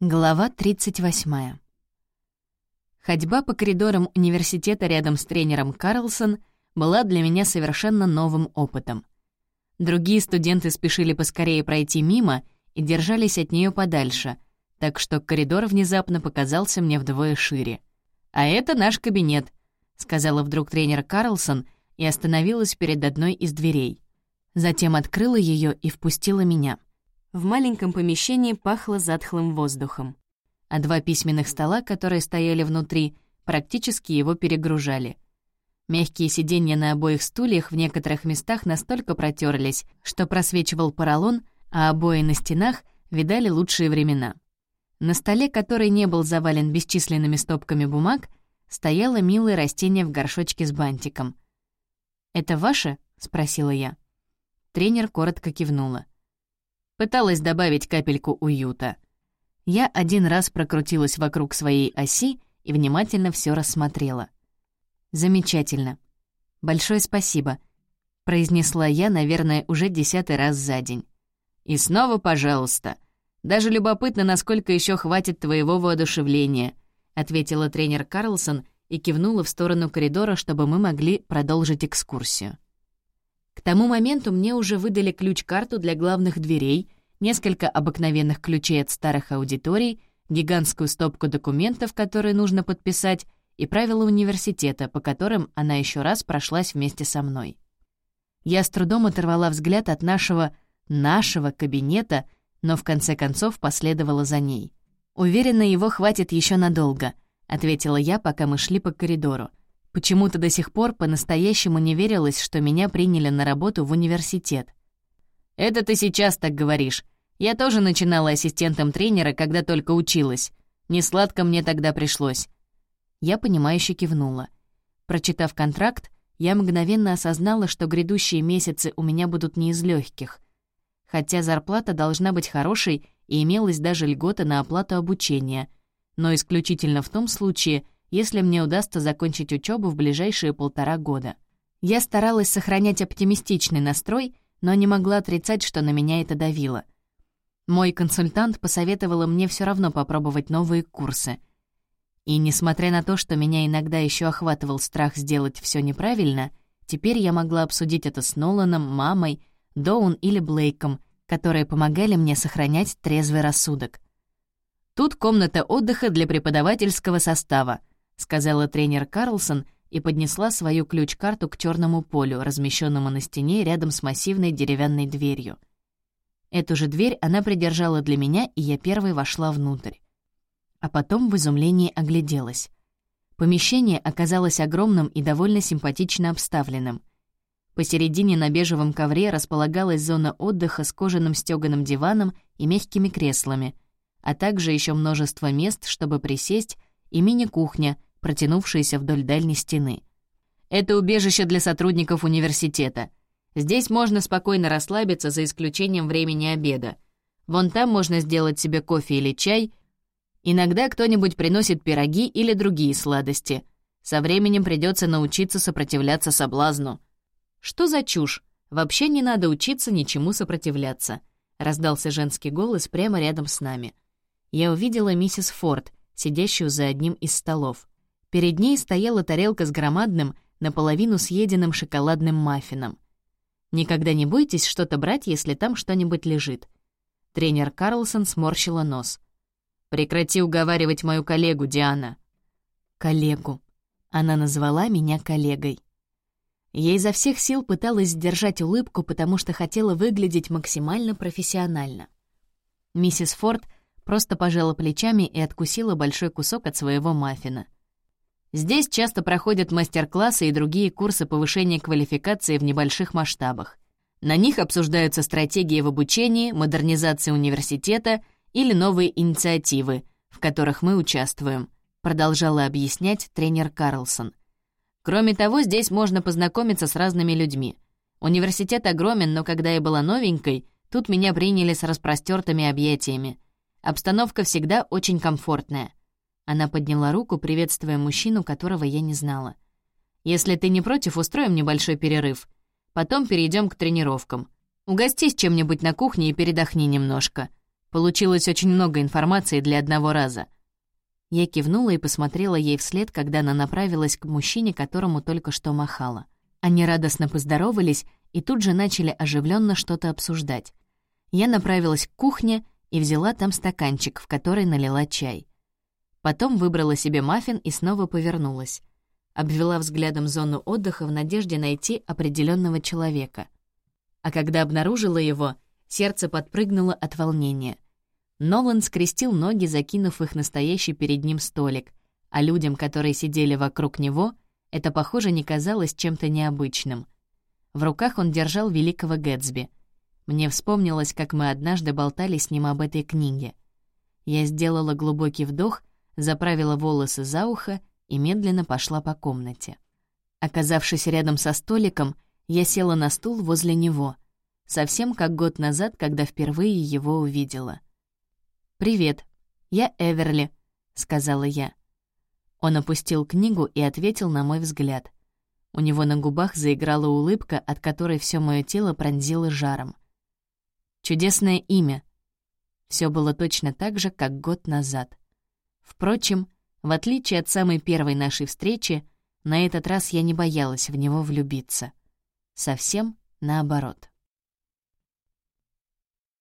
Глава 38. Ходьба по коридорам университета рядом с тренером Карлсон была для меня совершенно новым опытом. Другие студенты спешили поскорее пройти мимо и держались от нее подальше, так что коридор внезапно показался мне вдвое шире. «А это наш кабинет», — сказала вдруг тренер Карлсон и остановилась перед одной из дверей. Затем открыла ее и впустила меня. В маленьком помещении пахло затхлым воздухом, а два письменных стола, которые стояли внутри, практически его перегружали. Мягкие сиденья на обоих стульях в некоторых местах настолько протерлись, что просвечивал поролон, а обои на стенах видали лучшие времена. На столе, который не был завален бесчисленными стопками бумаг, стояло милое растение в горшочке с бантиком. «Это ваше?» — спросила я. Тренер коротко кивнула. Пыталась добавить капельку уюта. Я один раз прокрутилась вокруг своей оси и внимательно все рассмотрела. «Замечательно. Большое спасибо», — произнесла я, наверное, уже десятый раз за день. «И снова пожалуйста. Даже любопытно, насколько еще хватит твоего воодушевления», — ответила тренер Карлсон и кивнула в сторону коридора, чтобы мы могли продолжить экскурсию. К тому моменту мне уже выдали ключ-карту для главных дверей, несколько обыкновенных ключей от старых аудиторий, гигантскую стопку документов, которые нужно подписать, и правила университета, по которым она еще раз прошлась вместе со мной. Я с трудом оторвала взгляд от нашего «нашего» кабинета, но в конце концов последовала за ней. «Уверена, его хватит еще надолго», — ответила я, пока мы шли по коридору. Почему-то до сих пор по-настоящему не верилось, что меня приняли на работу в университет. «Это ты сейчас так говоришь. Я тоже начинала ассистентом тренера, когда только училась. Не сладко мне тогда пришлось». Я понимающе кивнула. Прочитав контракт, я мгновенно осознала, что грядущие месяцы у меня будут не из легких. Хотя зарплата должна быть хорошей и имелась даже льгота на оплату обучения, но исключительно в том случае, если мне удастся закончить учебу в ближайшие полтора года. Я старалась сохранять оптимистичный настрой, но не могла отрицать, что на меня это давило. Мой консультант посоветовала мне все равно попробовать новые курсы. И несмотря на то, что меня иногда еще охватывал страх сделать все неправильно, теперь я могла обсудить это с Ноланом, мамой, Доун или Блейком, которые помогали мне сохранять трезвый рассудок. Тут комната отдыха для преподавательского состава —— сказала тренер Карлсон и поднесла свою ключ-карту к черному полю, размещенному на стене рядом с массивной деревянной дверью. Эту же дверь она придержала для меня, и я первой вошла внутрь. А потом в изумлении огляделась. Помещение оказалось огромным и довольно симпатично обставленным. Посередине на бежевом ковре располагалась зона отдыха с кожаным стёганым диваном и мягкими креслами, а также еще множество мест, чтобы присесть, и мини-кухня — протянувшиеся вдоль дальней стены. «Это убежище для сотрудников университета. Здесь можно спокойно расслабиться за исключением времени обеда. Вон там можно сделать себе кофе или чай. Иногда кто-нибудь приносит пироги или другие сладости. Со временем придется научиться сопротивляться соблазну». «Что за чушь? Вообще не надо учиться ничему сопротивляться», — раздался женский голос прямо рядом с нами. Я увидела миссис Форд, сидящую за одним из столов. Перед ней стояла тарелка с громадным, наполовину съеденным шоколадным маффином. «Никогда не бойтесь что-то брать, если там что-нибудь лежит». Тренер Карлсон сморщила нос. «Прекрати уговаривать мою коллегу, Диана». «Коллегу». Она назвала меня коллегой. Я изо всех сил пыталась сдержать улыбку, потому что хотела выглядеть максимально профессионально. Миссис Форд просто пожала плечами и откусила большой кусок от своего маффина — Здесь часто проходят мастер-классы и другие курсы повышения квалификации в небольших масштабах. На них обсуждаются стратегии в обучении, модернизации университета или новые инициативы, в которых мы участвуем, продолжала объяснять тренер Карлсон. Кроме того, здесь можно познакомиться с разными людьми. Университет огромен, но когда я была новенькой, тут меня приняли с распростертыми объятиями. Обстановка всегда очень комфортная. Она подняла руку, приветствуя мужчину, которого я не знала. «Если ты не против, устроим небольшой перерыв. Потом перейдем к тренировкам. Угостись чем-нибудь на кухне и передохни немножко. Получилось очень много информации для одного раза». Я кивнула и посмотрела ей вслед, когда она направилась к мужчине, которому только что махала. Они радостно поздоровались и тут же начали оживленно что-то обсуждать. Я направилась к кухне и взяла там стаканчик, в который налила чай. Потом выбрала себе маффин и снова повернулась. Обвела взглядом зону отдыха в надежде найти определенного человека. А когда обнаружила его, сердце подпрыгнуло от волнения. Нолан скрестил ноги, закинув их настоящий перед ним столик, а людям, которые сидели вокруг него, это, похоже, не казалось чем-то необычным. В руках он держал великого Гэтсби. Мне вспомнилось, как мы однажды болтали с ним об этой книге. Я сделала глубокий вдох, заправила волосы за ухо и медленно пошла по комнате. Оказавшись рядом со столиком, я села на стул возле него, совсем как год назад, когда впервые его увидела. «Привет, я Эверли», — сказала я. Он опустил книгу и ответил на мой взгляд. У него на губах заиграла улыбка, от которой все мое тело пронзило жаром. Чудесное имя. Все было точно так же, как год назад. Впрочем, в отличие от самой первой нашей встречи, на этот раз я не боялась в него влюбиться. Совсем наоборот.